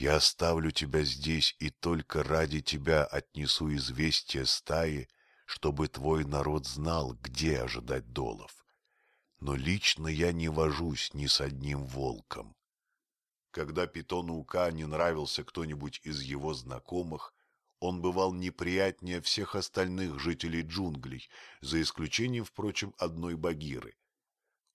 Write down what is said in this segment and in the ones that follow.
Я оставлю тебя здесь и только ради тебя отнесу известие стаи, чтобы твой народ знал, где ожидать долов. Но лично я не вожусь ни с одним волком. Когда питону Ка не нравился кто-нибудь из его знакомых, он бывал неприятнее всех остальных жителей джунглей, за исключением, впрочем, одной Багиры.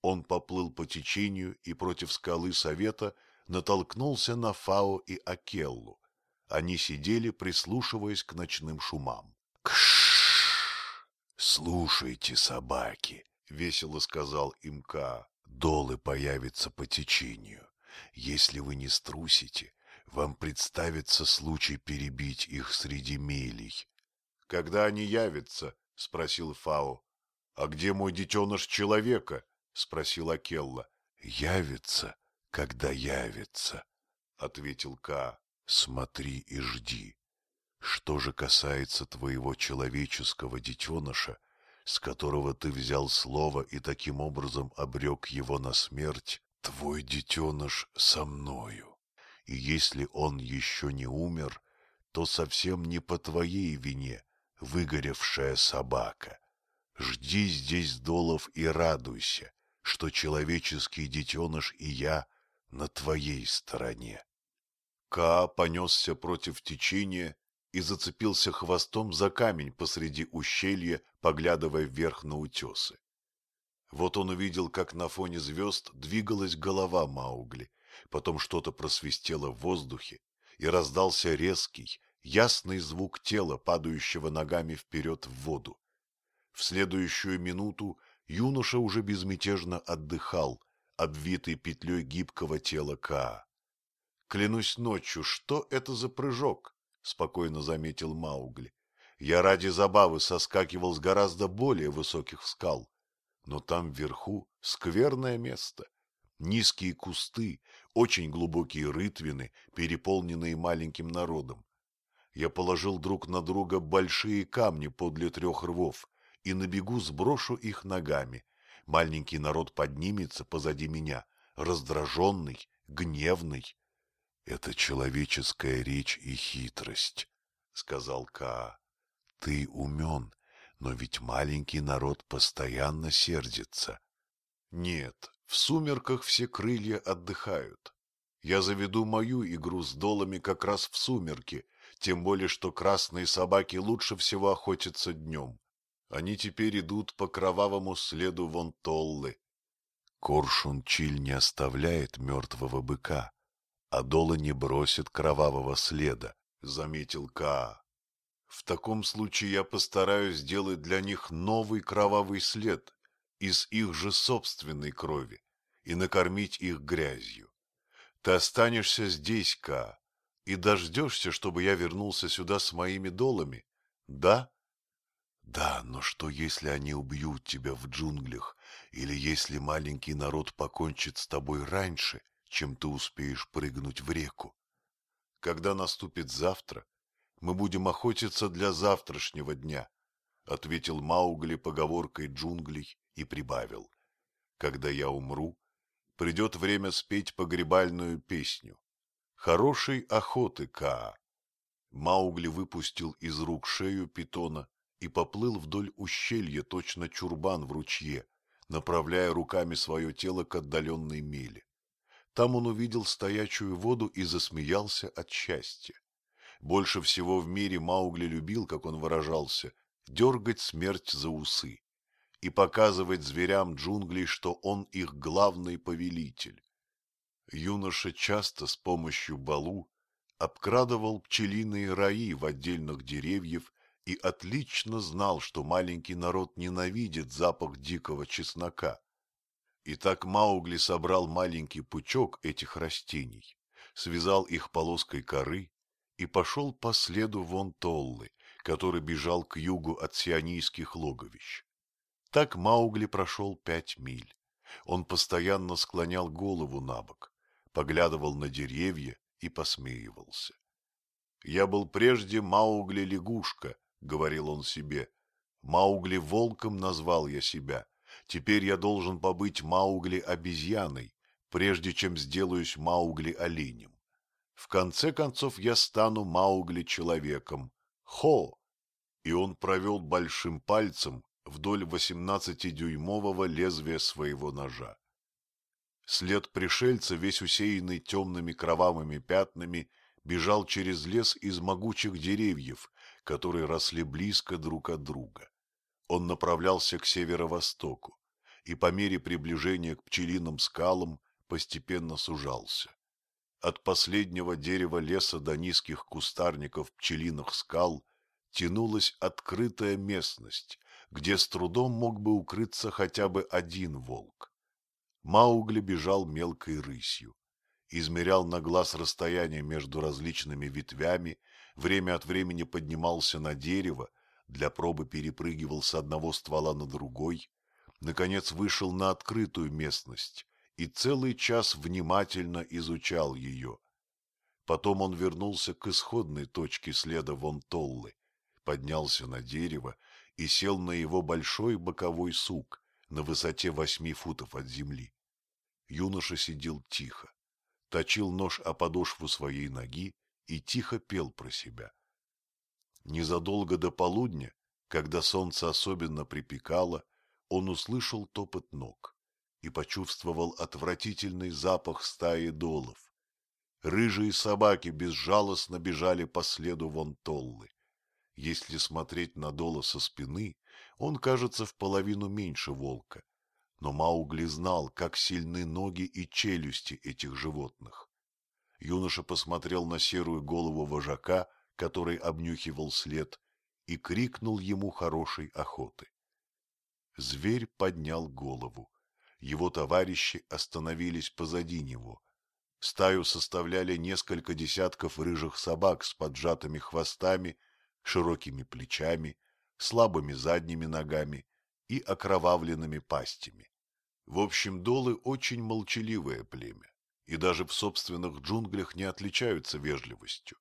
Он поплыл по течению и против скалы Совета натолкнулся на Фао и Акеллу. Они сидели, прислушиваясь к ночным шумам. «Кш! Слушайте, собаки!» — весело сказал им Ка. «Долы появятся по течению. Если вы не струсите, вам представится случай перебить их среди мелей. — Когда они явятся? — спросил Фао. — А где мой детеныш человека? — спросил Акелла. — Явится, когда явится, — ответил Ка. — Смотри и жди. Что же касается твоего человеческого детеныша, с которого ты взял слово и таким образом обрек его на смерть, Твой детеныш со мною, и если он еще не умер, то совсем не по твоей вине, выгоревшая собака. Жди здесь долов и радуйся, что человеческий детеныш и я на твоей стороне. Ка понесся против течения и зацепился хвостом за камень посреди ущелья, поглядывая вверх на утесы. Вот он увидел, как на фоне звезд двигалась голова Маугли, потом что-то просвистело в воздухе, и раздался резкий, ясный звук тела, падающего ногами вперед в воду. В следующую минуту юноша уже безмятежно отдыхал, обвитый петлей гибкого тела Каа. — Клянусь ночью, что это за прыжок? — спокойно заметил Маугли. — Я ради забавы соскакивал с гораздо более высоких скал. Но там вверху скверное место. Низкие кусты, очень глубокие рытвины, переполненные маленьким народом. Я положил друг на друга большие камни подле трех рвов и на бегу сброшу их ногами. Маленький народ поднимется позади меня, раздраженный, гневный. — Это человеческая речь и хитрость, — сказал Каа. — Ты умен но ведь маленький народ постоянно сердится. Нет, в сумерках все крылья отдыхают. Я заведу мою игру с долами как раз в сумерки, тем более что красные собаки лучше всего охотятся днем. Они теперь идут по кровавому следу вон Толлы. Коршун Чиль не оставляет мертвого быка, а Дола не бросит кровавого следа, — заметил Каа. В таком случае я постараюсь сделать для них новый кровавый след из их же собственной крови и накормить их грязью. Ты останешься здесь, Ка, и дождешься, чтобы я вернулся сюда с моими долами, да? Да, но что, если они убьют тебя в джунглях, или если маленький народ покончит с тобой раньше, чем ты успеешь прыгнуть в реку? Когда наступит завтра, мы будем охотиться для завтрашнего дня, — ответил Маугли поговоркой джунглей и прибавил. Когда я умру, придет время спеть погребальную песню. Хорошей охоты, Каа. Маугли выпустил из рук шею питона и поплыл вдоль ущелья, точно чурбан в ручье, направляя руками свое тело к отдаленной миле. Там он увидел стоячую воду и засмеялся от счастья. Больше всего в мире Маугли любил, как он выражался, дергать смерть за усы и показывать зверям джунглей, что он их главный повелитель. Юноша часто с помощью балу обкрадывал пчелиные раи в отдельных деревьев и отлично знал, что маленький народ ненавидит запах дикого чеснока. И так Маугли собрал маленький пучок этих растений, связал их полоской коры и пошел по следу вон Толлы, который бежал к югу от сионийских логовищ. Так Маугли прошел пять миль. Он постоянно склонял голову на бок, поглядывал на деревья и посмеивался. «Я был прежде Маугли-лягушка», — говорил он себе. «Маугли-волком назвал я себя. Теперь я должен побыть Маугли-обезьяной, прежде чем сделаюсь Маугли-оленем. В конце концов я стану Маугли человеком. Хо! И он провел большим пальцем вдоль восемнадцатидюймового лезвия своего ножа. След пришельца, весь усеянный темными кровавыми пятнами, бежал через лес из могучих деревьев, которые росли близко друг от друга. Он направлялся к северо-востоку и по мере приближения к пчелиным скалам постепенно сужался. От последнего дерева леса до низких кустарников пчелиных скал тянулась открытая местность, где с трудом мог бы укрыться хотя бы один волк. Маугли бежал мелкой рысью, измерял на глаз расстояние между различными ветвями, время от времени поднимался на дерево, для пробы перепрыгивал с одного ствола на другой, наконец вышел на открытую местность и целый час внимательно изучал ее. Потом он вернулся к исходной точке следа вон Толлы, поднялся на дерево и сел на его большой боковой сук на высоте восьми футов от земли. Юноша сидел тихо, точил нож о подошву своей ноги и тихо пел про себя. Незадолго до полудня, когда солнце особенно припекало, он услышал топот ног и почувствовал отвратительный запах стаи долов. Рыжие собаки безжалостно бежали по следу вон Толлы. Если смотреть на Дола со спины, он кажется в половину меньше волка. Но Маугли знал, как сильны ноги и челюсти этих животных. Юноша посмотрел на серую голову вожака, который обнюхивал след, и крикнул ему хорошей охоты. Зверь поднял голову. Его товарищи остановились позади него. Стаю составляли несколько десятков рыжих собак с поджатыми хвостами широкими плечами, слабыми задними ногами и окровавленными пастями. В общем, долы очень молчаливое племя, и даже в собственных джунглях не отличаются вежливостью.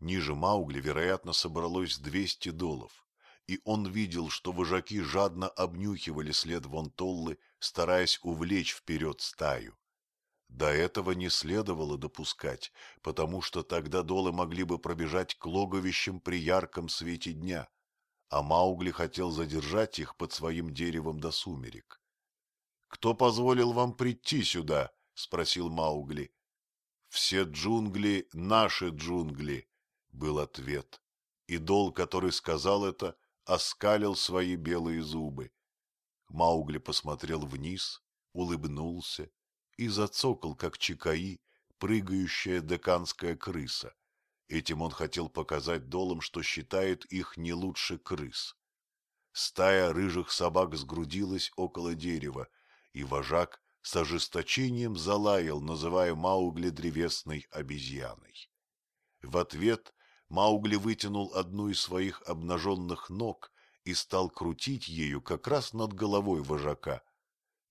Ниже Маугли, вероятно, собралось двести долов, и он видел, что вожаки жадно обнюхивали след Вонтоллы, стараясь увлечь вперед стаю. До этого не следовало допускать, потому что тогда долы могли бы пробежать к логовищам при ярком свете дня, а Маугли хотел задержать их под своим деревом до сумерек. — Кто позволил вам прийти сюда? — спросил Маугли. — Все джунгли — наши джунгли, — был ответ. И дол, который сказал это, оскалил свои белые зубы. Маугли посмотрел вниз, улыбнулся и зацокал, как чекаи, прыгающая деканская крыса. Этим он хотел показать долом, что считает их не лучше крыс. Стая рыжих собак сгрудилась около дерева, и вожак с ожесточением залаял, называя Маугли древесной обезьяной. В ответ Маугли вытянул одну из своих обнаженных ног и стал крутить ею как раз над головой вожака —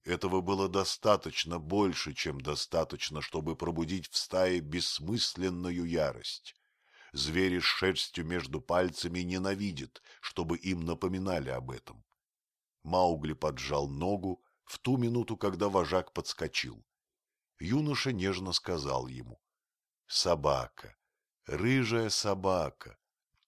этого было достаточно больше, чем достаточно, чтобы пробудить в стае бессмысленную ярость. Звери с шерстью между пальцами ненавидят, чтобы им напоминали об этом. Маугли поджал ногу в ту минуту, когда вожак подскочил. Юноша нежно сказал ему. — Собака, рыжая собака,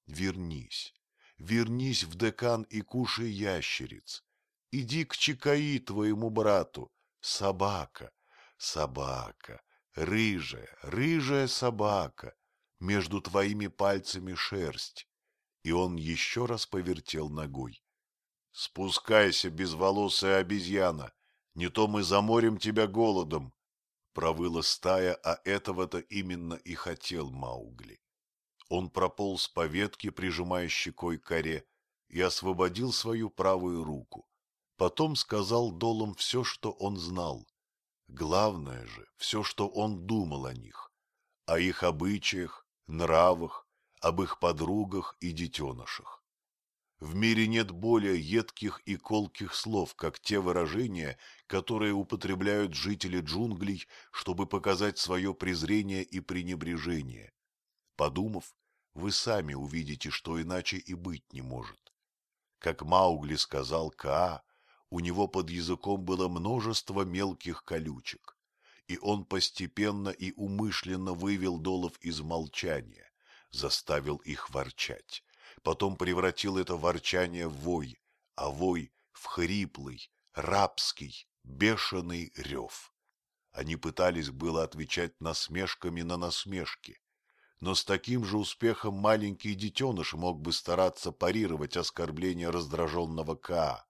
вернись, вернись в декан и кушай ящериц. Иди к Чикаи твоему брату. Собака, собака, рыжая, рыжая собака. Между твоими пальцами шерсть. И он еще раз повертел ногой. Спускайся, безволосая обезьяна, не то мы заморим тебя голодом. Провыла стая, а этого-то именно и хотел Маугли. Он прополз по ветке, прижимая щекой коре, и освободил свою правую руку. Потом сказал Долом все, что он знал. Главное же, все, что он думал о них, о их обычаях, нравах, об их подругах и детенышах. В мире нет более едких и колких слов, как те выражения, которые употребляют жители джунглей, чтобы показать свое презрение и пренебрежение. Подумав, вы сами увидите, что иначе и быть не может. Как Маугли сказал Каа, у него под языком было множество мелких колючек, и он постепенно и умышленно вывел долов из молчания, заставил их ворчать, потом превратил это ворчание в вой, а вой в хриплый, рабский, бешеный рев. Они пытались было отвечать насмешками на насмешки, но с таким же успехом маленький детеныш мог бы стараться парировать оскорбление раздраженного Каа.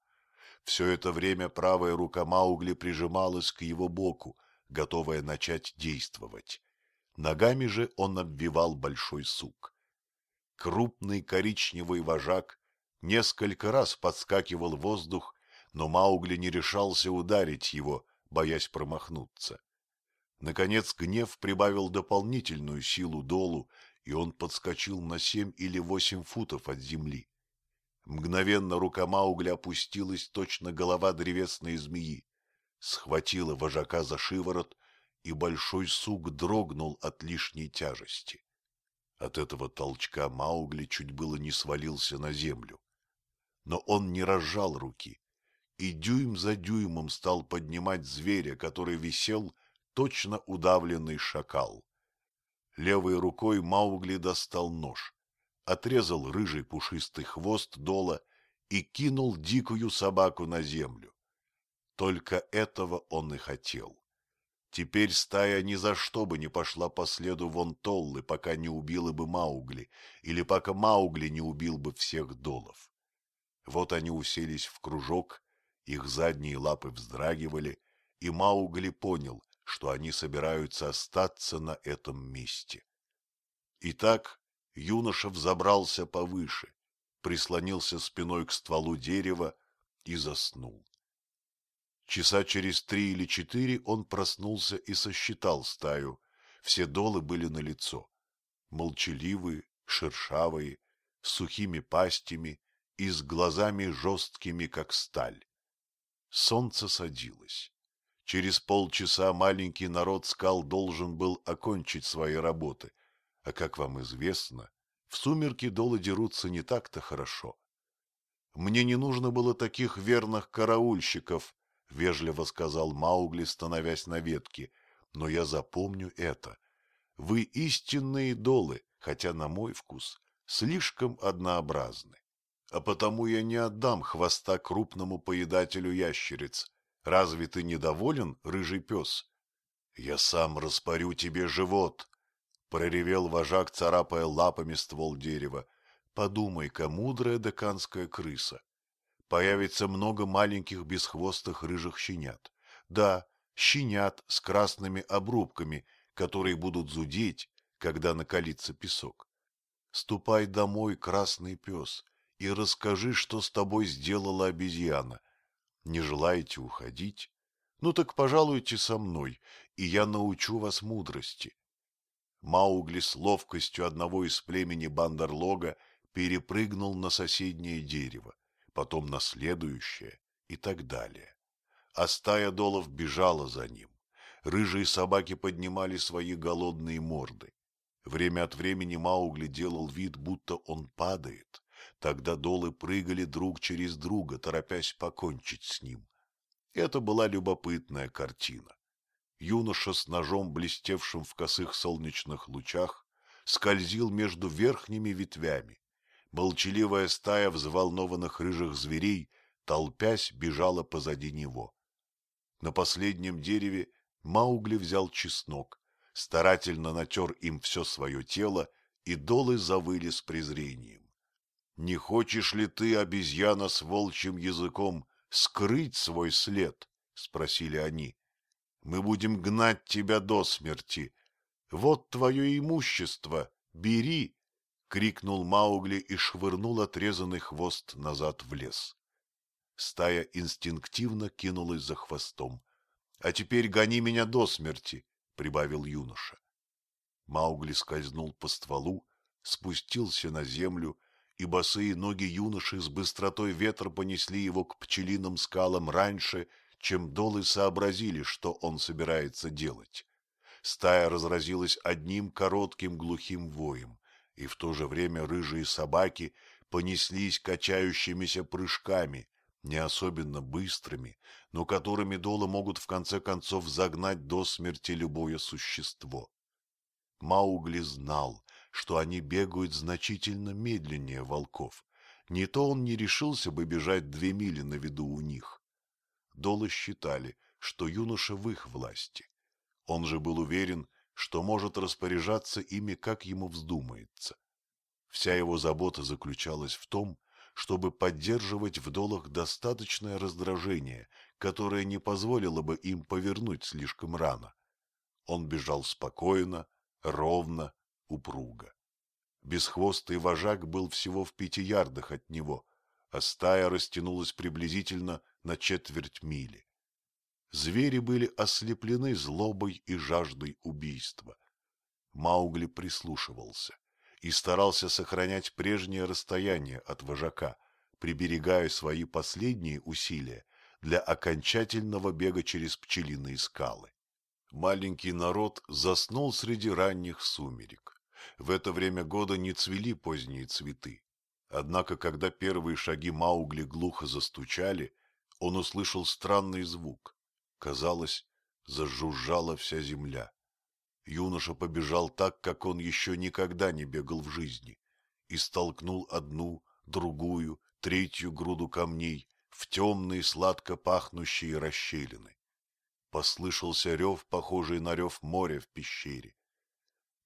Все это время правая рука Маугли прижималась к его боку, готовая начать действовать. Ногами же он обвивал большой сук. Крупный коричневый вожак несколько раз подскакивал в воздух, но Маугли не решался ударить его, боясь промахнуться. Наконец гнев прибавил дополнительную силу долу, и он подскочил на семь или восемь футов от земли. Мгновенно рука Маугли опустилась, точно голова древесной змеи, схватила вожака за шиворот, и большой сук дрогнул от лишней тяжести. От этого толчка Маугли чуть было не свалился на землю. Но он не разжал руки, и дюйм за дюймом стал поднимать зверя, который висел, точно удавленный шакал. Левой рукой Маугли достал нож, отрезал рыжий пушистый хвост дола и кинул дикую собаку на землю. Только этого он и хотел. Теперь стая ни за что бы не пошла по следу вон Толлы, пока не убила бы Маугли, или пока Маугли не убил бы всех долов. Вот они уселись в кружок, их задние лапы вздрагивали, и Маугли понял, что они собираются остаться на этом месте. Итак, юноша взобрался повыше, прислонился спиной к стволу дерева и заснул. Часа через три или четыре он проснулся и сосчитал стаю. Все долы были налицо. Молчаливые, шершавые, с сухими пастями и с глазами жесткими, как сталь. Солнце садилось. Через полчаса маленький народ скал должен был окончить свои работы, а, как вам известно, в сумерки долы дерутся не так-то хорошо. Мне не нужно было таких верных караульщиков, — вежливо сказал Маугли, становясь на ветке, — но я запомню это. Вы истинные долы, хотя, на мой вкус, слишком однообразны. А потому я не отдам хвоста крупному поедателю ящериц, Разве ты недоволен, рыжий пес? Я сам распорю тебе живот, — проревел вожак, царапая лапами ствол дерева. Подумай-ка, мудрая деканская крыса. Появится много маленьких бесхвостых рыжих щенят. Да, щенят с красными обрубками, которые будут зудеть, когда накалится песок. Ступай домой, красный пес, и расскажи, что с тобой сделала обезьяна. Не желаете уходить? Ну так пожалуйте со мной, и я научу вас мудрости. Маугли с ловкостью одного из племени Бандерлога перепрыгнул на соседнее дерево, потом на следующее и так далее. А стая долов бежала за ним. Рыжие собаки поднимали свои голодные морды. Время от времени Маугли делал вид, будто он падает, Тогда долы прыгали друг через друга, торопясь покончить с ним. Это была любопытная картина. Юноша с ножом, блестевшим в косых солнечных лучах, скользил между верхними ветвями. Молчаливая стая взволнованных рыжих зверей, толпясь, бежала позади него. На последнем дереве Маугли взял чеснок, старательно натер им все свое тело, и долы завыли с презрением. Не хочешь ли ты, обезьяна с волчьим языком, скрыть свой след? — спросили они. — Мы будем гнать тебя до смерти. Вот твое имущество, бери! — крикнул Маугли и швырнул отрезанный хвост назад в лес. Стая инстинктивно кинулась за хвостом. — А теперь гони меня до смерти, — прибавил юноша. Маугли скользнул по стволу, спустился на землю и босые ноги юноши с быстротой ветра понесли его к пчелиным скалам раньше, чем долы сообразили, что он собирается делать. Стая разразилась одним коротким глухим воем, и в то же время рыжие собаки понеслись качающимися прыжками, не особенно быстрыми, но которыми долы могут в конце концов загнать до смерти любое существо. Маугли знал, что они бегают значительно медленнее волков. Не то он не решился бы бежать две мили на виду у них. Долы считали, что юноша в их власти. Он же был уверен, что может распоряжаться ими, как ему вздумается. Вся его забота заключалась в том, чтобы поддерживать в долах достаточное раздражение, которое не позволило бы им повернуть слишком рано. Он бежал спокойно, ровно, упруго. Бесхвостый вожак был всего в пяти ярдах от него, а стая растянулась приблизительно на четверть мили. Звери были ослеплены злобой и жаждой убийства. Маугли прислушивался и старался сохранять прежнее расстояние от вожака, приберегая свои последние усилия для окончательного бега через пчелиные скалы. Маленький народ заснул среди ранних сумерек. В это время года не цвели поздние цветы. Однако, когда первые шаги Маугли глухо застучали, он услышал странный звук. Казалось, зажужжала вся земля. Юноша побежал так, как он еще никогда не бегал в жизни, и столкнул одну, другую, третью груду камней в темные сладко пахнущие расщелины. Послышался рев, похожий на рев моря в пещере.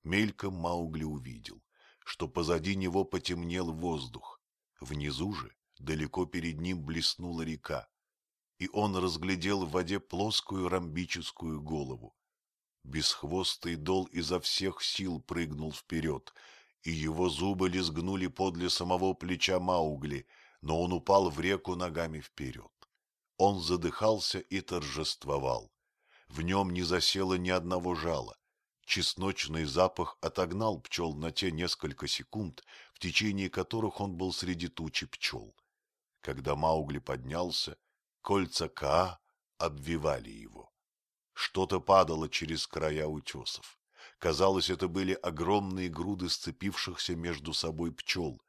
Мельком Маугли увидел, что позади него потемнел воздух. Внизу же, далеко перед ним, блеснула река, и он разглядел в воде плоскую ромбическую голову. Бесхвостый дол изо всех сил прыгнул вперед, и его зубы лизгнули подле самого плеча Маугли, но он упал в реку ногами вперед. Он задыхался и торжествовал. В нем не засело ни одного жала. Чесночный запах отогнал пчел на те несколько секунд, в течение которых он был среди тучи пчел. Когда Маугли поднялся, кольца Каа обвивали его. Что-то падало через края утесов. Казалось, это были огромные груды сцепившихся между собой пчел,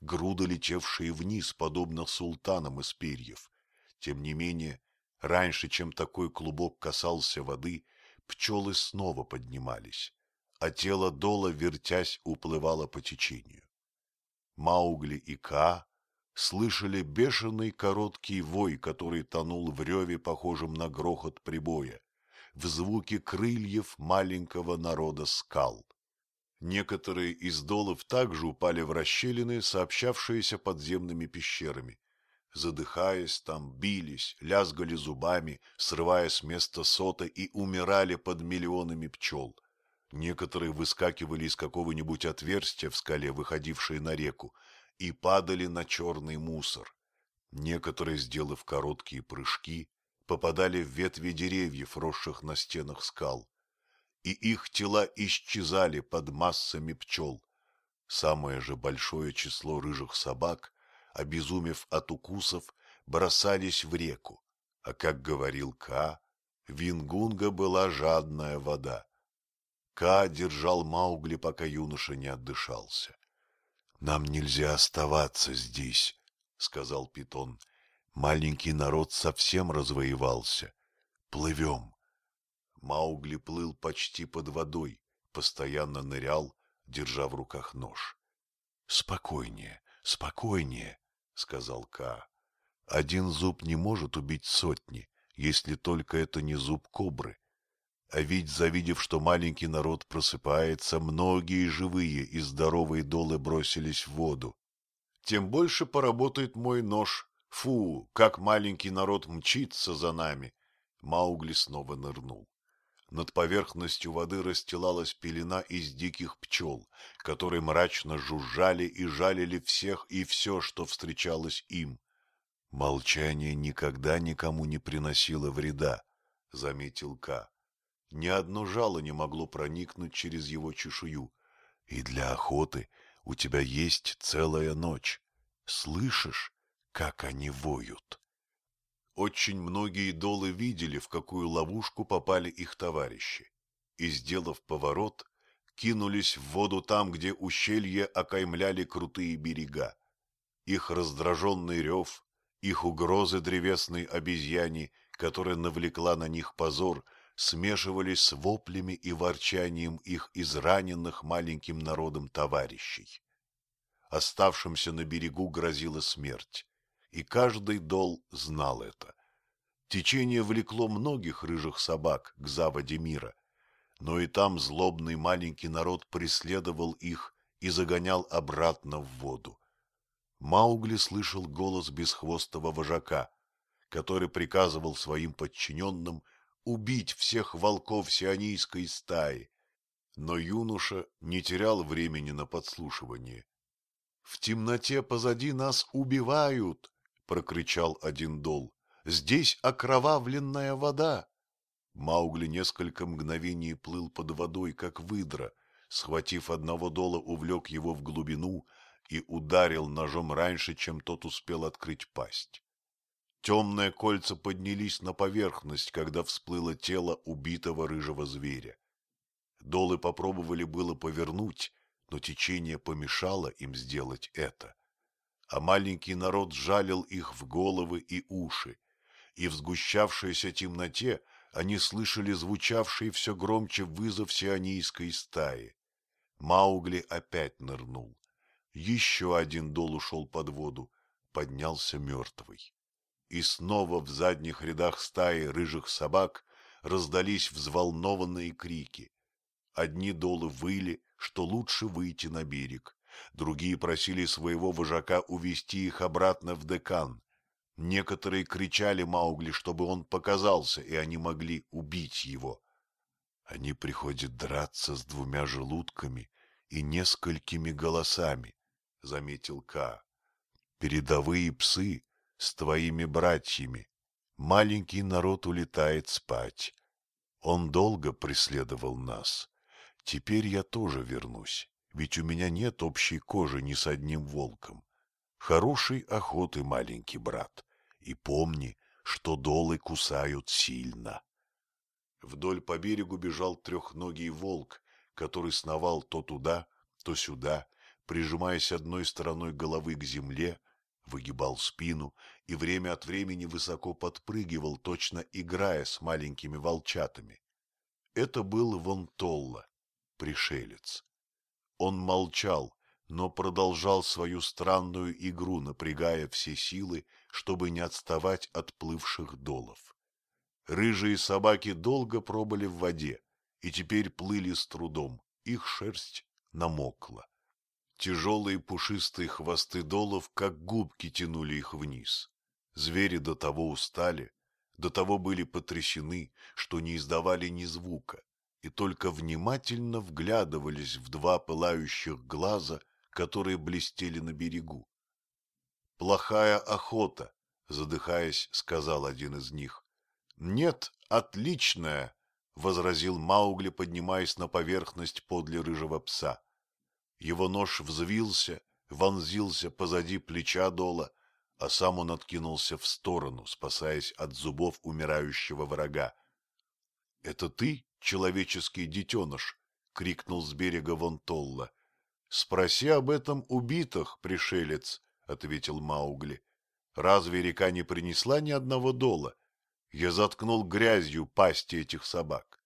груды, летевшие вниз, подобно султанам из перьев. Тем не менее, раньше, чем такой клубок касался воды, пчелы снова поднимались, а тело дола, вертясь, уплывало по течению. Маугли и Ка слышали бешеный короткий вой, который тонул в реве, похожем на грохот прибоя, в звуке крыльев маленького народа скал. Некоторые из долов также упали в расщелины, сообщавшиеся подземными пещерами. Задыхаясь, там бились, лязгали зубами, срывая с места сота и умирали под миллионами пчел. Некоторые выскакивали из какого-нибудь отверстия в скале, выходившей на реку, и падали на черный мусор. Некоторые, сделав короткие прыжки, попадали в ветви деревьев, росших на стенах скал, и их тела исчезали под массами пчел. Самое же большое число рыжих собак, обезумев от укусов, бросались в реку, а, как говорил Ка, Вингунга была жадная вода. Ка держал Маугли, пока юноша не отдышался. — Нам нельзя оставаться здесь, — сказал Питон. Маленький народ совсем развоевался. Плывем. Маугли плыл почти под водой, постоянно нырял, держа в руках нож. — Спокойнее, спокойнее, — сказал Ка. — Один зуб не может убить сотни, если только это не зуб кобры. А ведь, завидев, что маленький народ просыпается, многие живые и здоровые долы бросились в воду. Тем больше поработает мой нож, Фу, как маленький народ мчится за нами! Маугли снова нырнул. Над поверхностью воды расстилалась пелена из диких пчел, которые мрачно жужжали и жалили всех и все, что встречалось им. Молчание никогда никому не приносило вреда, — заметил Ка. Ни одно жало не могло проникнуть через его чешую. И для охоты у тебя есть целая ночь. Слышишь? как они воют. Очень многие долы видели, в какую ловушку попали их товарищи, и, сделав поворот, кинулись в воду там, где ущелья окаймляли крутые берега. Их раздраженный рев, Их угрозы древесной обезьяне, которая навлекла на них позор, смешивались с воплями и ворчанием их израненных маленьким народом товарищей. Оставшимся на берегу грозила смерть, и каждый дол знал это. Течение влекло многих рыжих собак к заводе мира, но и там злобный маленький народ преследовал их и загонял обратно в воду. Маугли слышал голос бесхвостого вожака, который приказывал своим подчиненным убить всех волков сионийской стаи, но юноша не терял времени на подслушивание. — В темноте позади нас убивают! — прокричал один дол. — Здесь окровавленная вода! Маугли несколько мгновений плыл под водой, как выдра, схватив одного дола, увлек его в глубину и ударил ножом раньше, чем тот успел открыть пасть. Темные кольца поднялись на поверхность, когда всплыло тело убитого рыжего зверя. Долы попробовали было повернуть, но течение помешало им сделать это. А маленький народ жалил их в головы и уши, и в сгущавшейся темноте они слышали звучавший все громче вызов сионийской стаи. Маугли опять нырнул. Еще один дол ушел под воду, поднялся мертвый. И снова в задних рядах стаи рыжих собак раздались взволнованные крики. Одни долы выли, что лучше выйти на берег, другие просили своего вожака увести их обратно в декан, Некоторые кричали Маугли, чтобы он показался, и они могли убить его. Они приходят драться с двумя желудками и несколькими голосами, — заметил Ка. Передовые псы с твоими братьями. Маленький народ улетает спать. Он долго преследовал нас. Теперь я тоже вернусь, ведь у меня нет общей кожи ни с одним волком. Хорошей охоты, маленький брат и помни, что долы кусают сильно. Вдоль по берегу бежал трехногий волк, который сновал то туда, то сюда, прижимаясь одной стороной головы к земле, выгибал спину и время от времени высоко подпрыгивал, точно играя с маленькими волчатами. Это был Вонтолла, пришелец. Он молчал, но продолжал свою странную игру, напрягая все силы, чтобы не отставать от плывших долов. Рыжие собаки долго пробыли в воде и теперь плыли с трудом, их шерсть намокла. Тяжелые пушистые хвосты долов, как губки, тянули их вниз. Звери до того устали, до того были потрясены, что не издавали ни звука, и только внимательно вглядывались в два пылающих глаза, которые блестели на берегу. «Плохая охота», — задыхаясь, сказал один из них. «Нет, отличная», — возразил Маугли, поднимаясь на поверхность подле рыжего пса. Его нож взвился, вонзился позади плеча Дола, а сам он откинулся в сторону, спасаясь от зубов умирающего врага. — Это ты, человеческий детеныш? — крикнул с берега Вонтолла. — Спроси об этом убитых, пришелец, — ответил Маугли. — Разве река не принесла ни одного дола? Я заткнул грязью пасти этих собак.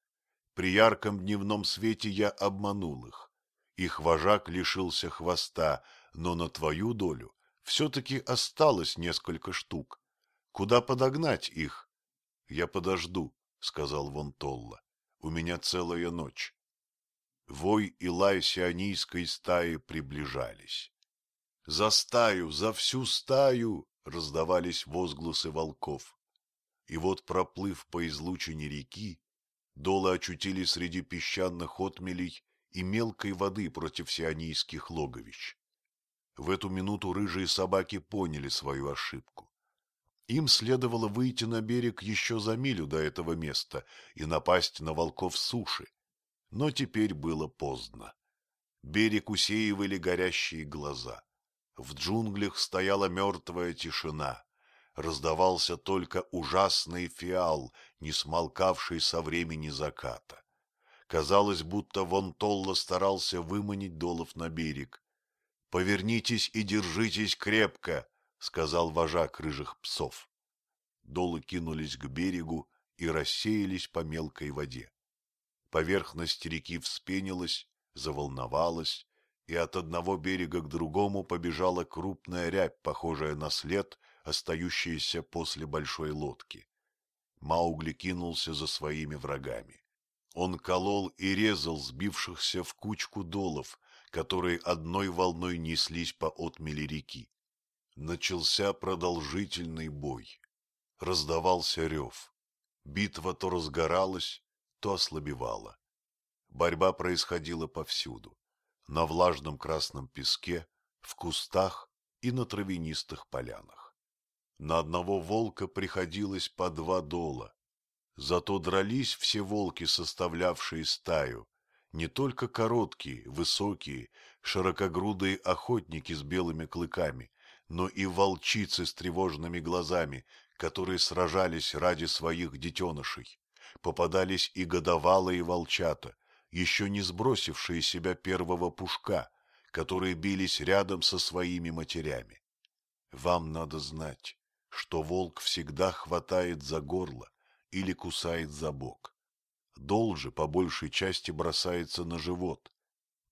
При ярком дневном свете я обманул их. Их вожак лишился хвоста, но на твою долю все-таки осталось несколько штук. Куда подогнать их? — Я подожду, — сказал Вонтолла. — У меня целая ночь. Вой и лай сионийской стаи приближались. «За стаю! За всю стаю!» — раздавались возгласы волков. И вот, проплыв по излучине реки, долы очутились среди песчаных отмелей и мелкой воды против сионийских логовищ. В эту минуту рыжие собаки поняли свою ошибку. Им следовало выйти на берег еще за милю до этого места и напасть на волков суши, но теперь было поздно. Берег усеивали горящие глаза. В джунглях стояла мертвая тишина. Раздавался только ужасный фиал, не смолкавший со времени заката. Казалось, будто Вонтолла старался выманить долов на берег. — Повернитесь и держитесь крепко, — сказал вожак рыжих псов. Долы кинулись к берегу и рассеялись по мелкой воде. Поверхность реки вспенилась, заволновалась, и от одного берега к другому побежала крупная рябь, похожая на след, остающаяся после большой лодки. Маугли кинулся за своими врагами. Он колол и резал сбившихся в кучку долов, которые одной волной неслись по отмели реки. Начался продолжительный бой. Раздавался рев. Битва то разгоралась, то ослабевала. Борьба происходила повсюду. На влажном красном песке, в кустах и на травянистых полянах. На одного волка приходилось по два дола. Зато дрались все волки, составлявшие стаю, не только короткие, высокие, широкогрудые охотники с белыми клыками, но и волчицы с тревожными глазами, которые сражались ради своих детенышей. Попадались и годовалые волчата, еще не сбросившие себя первого пушка, которые бились рядом со своими матерями. Вам надо знать, что волк всегда хватает за горло или кусает за бок. Дол же по большей части бросается на живот,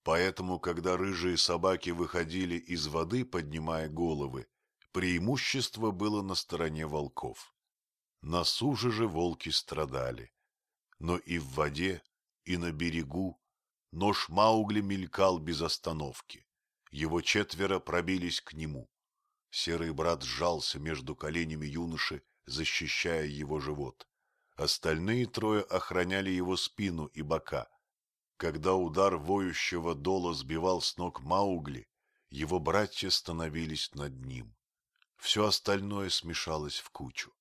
Поэтому, когда рыжие собаки выходили из воды, поднимая головы, преимущество было на стороне волков. На суше же волки страдали. Но и в воде, и на берегу нож Маугли мелькал без остановки. Его четверо пробились к нему. Серый брат сжался между коленями юноши, защищая его живот. Остальные трое охраняли его спину и бока — когда удар воющего дола сбивал с ног Маугли, его братья становились над ним. Все остальное смешалось в кучу.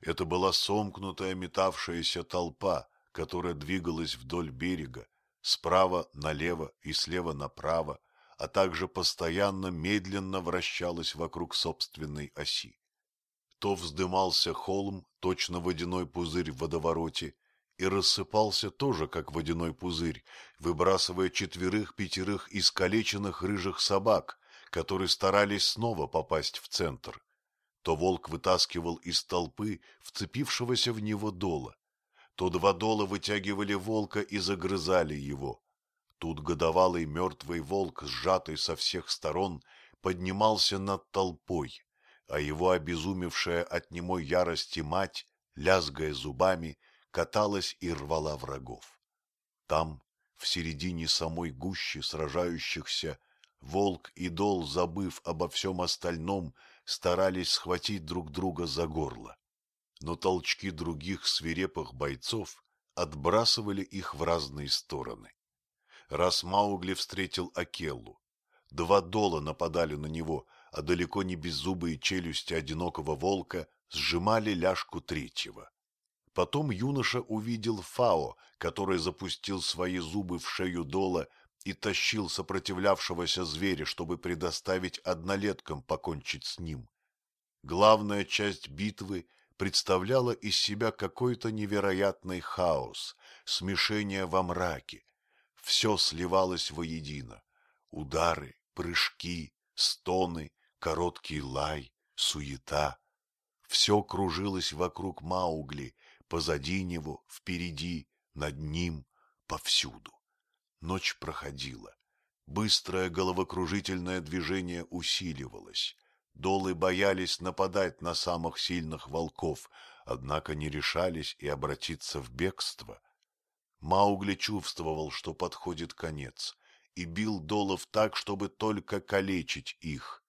Это была сомкнутая метавшаяся толпа, которая двигалась вдоль берега, справа налево и слева направо, а также постоянно медленно вращалась вокруг собственной оси. То вздымался холм, точно водяной пузырь в водовороте, и рассыпался тоже, как водяной пузырь, выбрасывая четверых-пятерых искалеченных рыжих собак, которые старались снова попасть в центр. То волк вытаскивал из толпы вцепившегося в него дола, то два дола вытягивали волка и загрызали его. Тут годовалый мертвый волк, сжатый со всех сторон, поднимался над толпой, а его обезумевшая от немой ярости мать, лязгая зубами, каталась и рвала врагов. Там, в середине самой гущи сражающихся, волк и дол, забыв обо всем остальном, старались схватить друг друга за горло. Но толчки других свирепых бойцов отбрасывали их в разные стороны. Раз Маугли встретил Акеллу, два дола нападали на него, а далеко не беззубые челюсти одинокого волка сжимали ляжку третьего. Потом юноша увидел Фао, который запустил свои зубы в шею Дола и тащил сопротивлявшегося зверя, чтобы предоставить однолеткам покончить с ним. Главная часть битвы представляла из себя какой-то невероятный хаос, смешение во мраке. Все сливалось воедино. Удары, прыжки, стоны, короткий лай, суета. Все кружилось вокруг Маугли, позади него, впереди, над ним, повсюду. Ночь проходила. Быстрое головокружительное движение усиливалось. Долы боялись нападать на самых сильных волков, однако не решались и обратиться в бегство. Маугли чувствовал, что подходит конец, и бил долов так, чтобы только калечить их.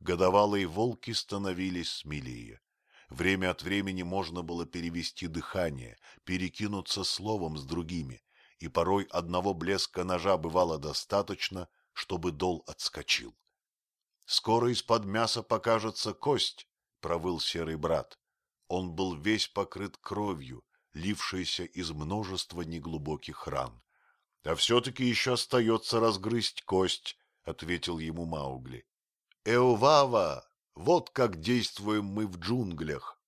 Годовалые волки становились смелее. Время от времени можно было перевести дыхание, перекинуться словом с другими, и порой одного блеска ножа бывало достаточно, чтобы дол отскочил. — Скоро из-под мяса покажется кость, — провыл серый брат. Он был весь покрыт кровью, лившейся из множества неглубоких ран. — А все-таки еще остается разгрызть кость, — ответил ему Маугли. — Эувава! Вот как действуем мы в джунглях.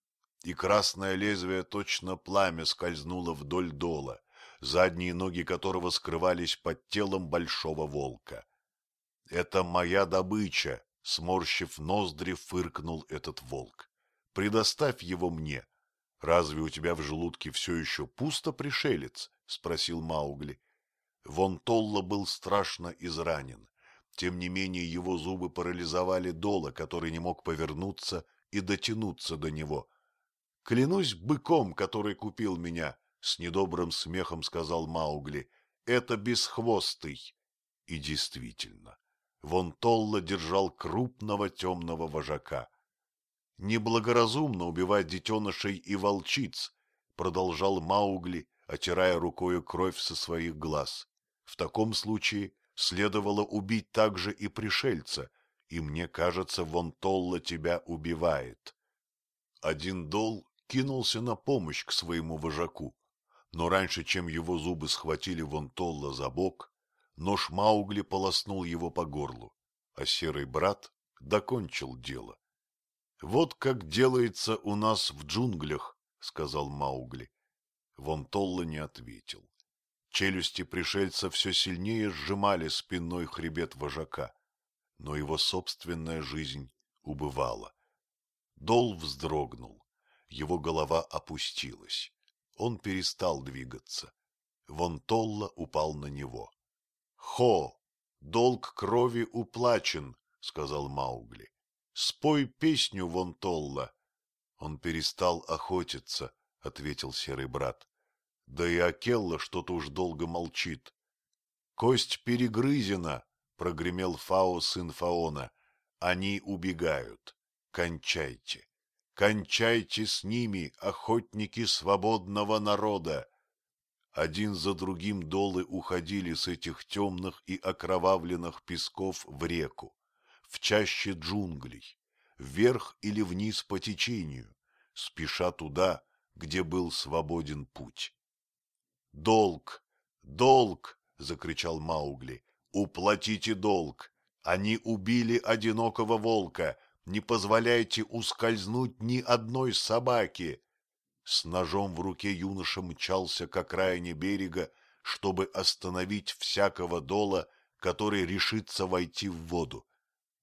И красное лезвие точно пламя скользнуло вдоль дола, задние ноги которого скрывались под телом большого волка. — Это моя добыча, — Сморщив ноздри, фыркнул этот волк. Предоставь его мне. Разве у тебя в желудке все еще пусто, пришелец? — спросил Маугли. Вон Толла был страшно изранен. Тем не менее его зубы парализовали Дола, который не мог повернуться и дотянуться до него. — Клянусь быком, который купил меня, — с недобрым смехом сказал Маугли, — это бесхвостый. И действительно, Вон Толла держал крупного темного вожака. Неблагоразумно убивать детенышей и волчиц, продолжал Маугли, отирая рукою кровь со своих глаз. В таком случае следовало убить также и пришельца, и мне кажется, Вон Толла тебя убивает. Один дол кинулся на помощь к своему вожаку, но раньше, чем его зубы схватили Вон Толла за бок, нож Маугли полоснул его по горлу, а серый брат докончил дело. — Вот как делается у нас в джунглях, — сказал Маугли. Вон Толла не ответил. Челюсти пришельца все сильнее сжимали спинной хребет вожака, но его собственная жизнь убывала. Дол вздрогнул, его голова опустилась. Он перестал двигаться. Вон Толла упал на него. — Хо! Долг крови уплачен, — сказал Маугли. — Спой песню, Вон Толла. Он перестал охотиться, — ответил серый брат. Да и Акелла что-то уж долго молчит. — Кость перегрызена, — прогремел Фао, сын Фаона. — Они убегают. Кончайте. Кончайте с ними, охотники свободного народа. Один за другим долы уходили с этих темных и окровавленных песков в реку, в чаще джунглей, вверх или вниз по течению, спеша туда, где был свободен путь. «Долг! Долг!» — закричал Маугли. «Уплатите долг! Они убили одинокого волка! Не позволяйте ускользнуть ни одной собаке!» С ножом в руке юноша мчался к окраине берега, чтобы остановить всякого дола, который решится войти в воду.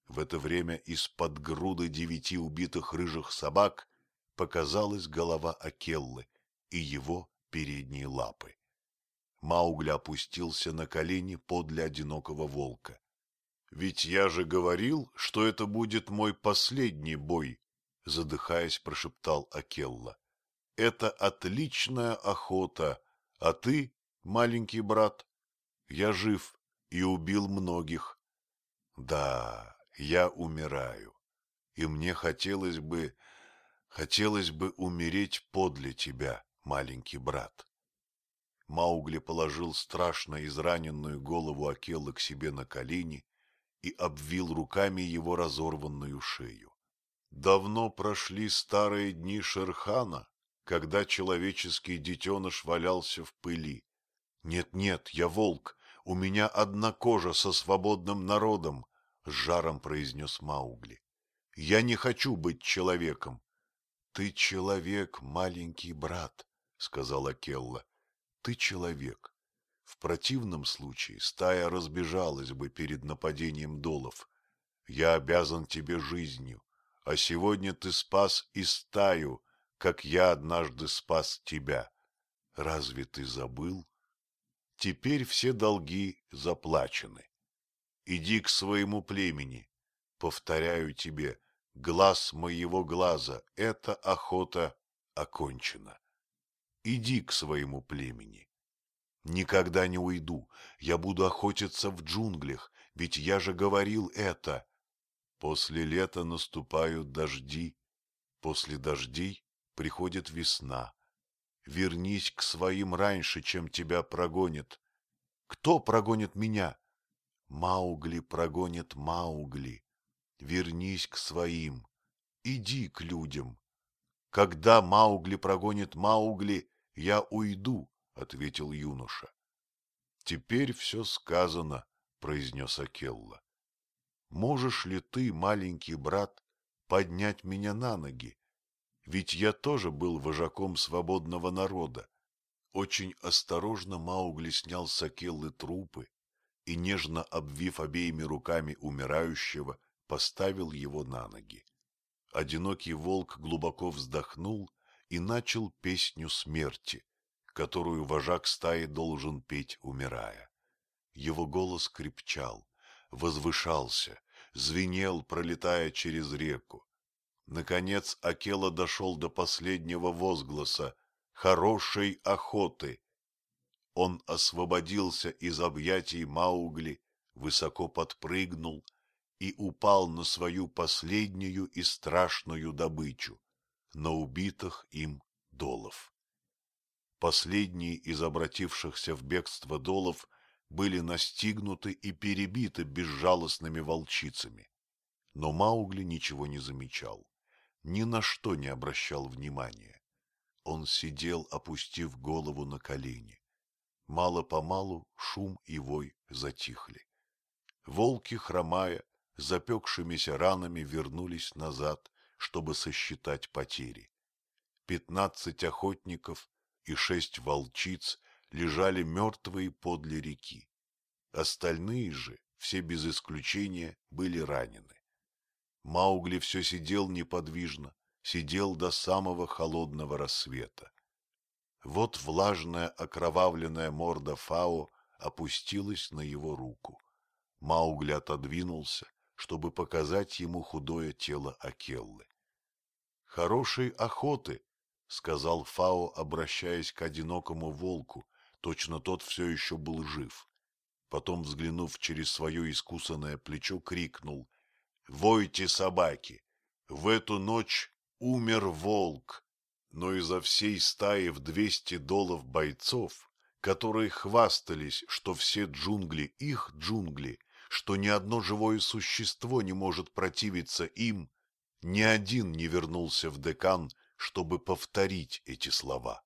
В это время из-под груды девяти убитых рыжих собак показалась голова Акеллы и его передние лапы. Маугли опустился на колени подле одинокого волка. — Ведь я же говорил, что это будет мой последний бой, — задыхаясь, прошептал Акелла. — Это отличная охота, а ты, маленький брат, я жив и убил многих. Да, я умираю, и мне хотелось бы, хотелось бы умереть подле тебя, маленький брат. Маугли положил страшно израненную голову Акеллы к себе на колени и обвил руками его разорванную шею. Давно прошли старые дни Шерхана, когда человеческий детеныш валялся в пыли. Нет-нет, я волк, у меня одна кожа со свободным народом, — с жаром произнес Маугли. Я не хочу быть человеком. — Ты человек, маленький брат, — сказала Келла ты человек. В противном случае стая разбежалась бы перед нападением долов. Я обязан тебе жизнью, а сегодня ты спас и стаю, как я однажды спас тебя. Разве ты забыл? Теперь все долги заплачены. Иди к своему племени. Повторяю тебе, глаз моего глаза, эта охота окончена. Иди к своему племени. Никогда не уйду, я буду охотиться в джунглях, ведь я же говорил это. После лета наступают дожди, после дождей приходит весна. Вернись к своим раньше, чем тебя прогонят. Кто прогонит меня? Маугли прогонит Маугли. Вернись к своим, иди к людям. Когда Маугли прогонит Маугли, я уйду, — ответил юноша. — Теперь все сказано, — произнес Акелла. — Можешь ли ты, маленький брат, поднять меня на ноги? Ведь я тоже был вожаком свободного народа. Очень осторожно Маугли снял с Акеллы трупы и, нежно обвив обеими руками умирающего, поставил его на ноги. Одинокий волк глубоко вздохнул и начал песню смерти, которую вожак стаи должен петь, умирая. Его голос крепчал, возвышался, звенел, пролетая через реку. Наконец Акела дошел до последнего возгласа «Хорошей охоты!». Он освободился из объятий Маугли, высоко подпрыгнул и упал на свою последнюю и страшную добычу — на убитых им долов. Последние из обратившихся в бегство долов были настигнуты и перебиты безжалостными волчицами. Но Маугли ничего не замечал, ни на что не обращал внимания. Он сидел, опустив голову на колени. Мало-помалу шум и вой затихли. Волки, хромая, запекшимися ранами вернулись назад, чтобы сосчитать потери. Пятнадцать охотников и шесть волчиц лежали мертвые подле реки. Остальные же, все без исключения, были ранены. Маугли все сидел неподвижно, сидел до самого холодного рассвета. Вот влажная окровавленная морда Фао опустилась на его руку. Маугли отодвинулся, чтобы показать ему худое тело Акеллы. — Хорошей охоты, — сказал Фао, обращаясь к одинокому волку, точно тот все еще был жив. Потом, взглянув через свое искусанное плечо, крикнул — Войте, собаки! В эту ночь умер волк! Но изо всей стаи в двести долов бойцов, которые хвастались, что все джунгли их джунгли, что ни одно живое существо не может противиться им, ни один не вернулся в декан, чтобы повторить эти слова.